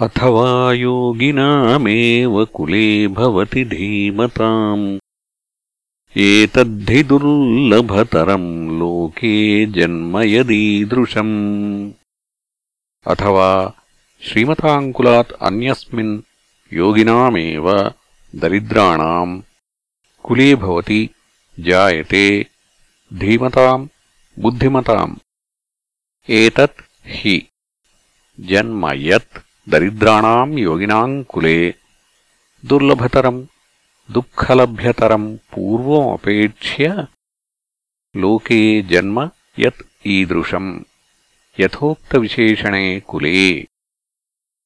अथवा योगिनामेव कुले भवति धीमताम्। एतद्धि दुर्लभतरम् लोके जन्म यदीदृशम्। अथवा श्रीमताङ्कुलात् अन्यस्मिन् योगिनामेव दरिद्राणाम् कुले भवति जायते धीमताम् बुद्धिमताम्। एतत् हि। जन्म यत् दरिद्राणाम् योगिनाम् कुले दुर्लभतरम् दुःखलभ्यतरम् पूर्वमपेक्ष्य लोके जन्म यत् ईदृशम्। यथोक्तविशेषणे कुले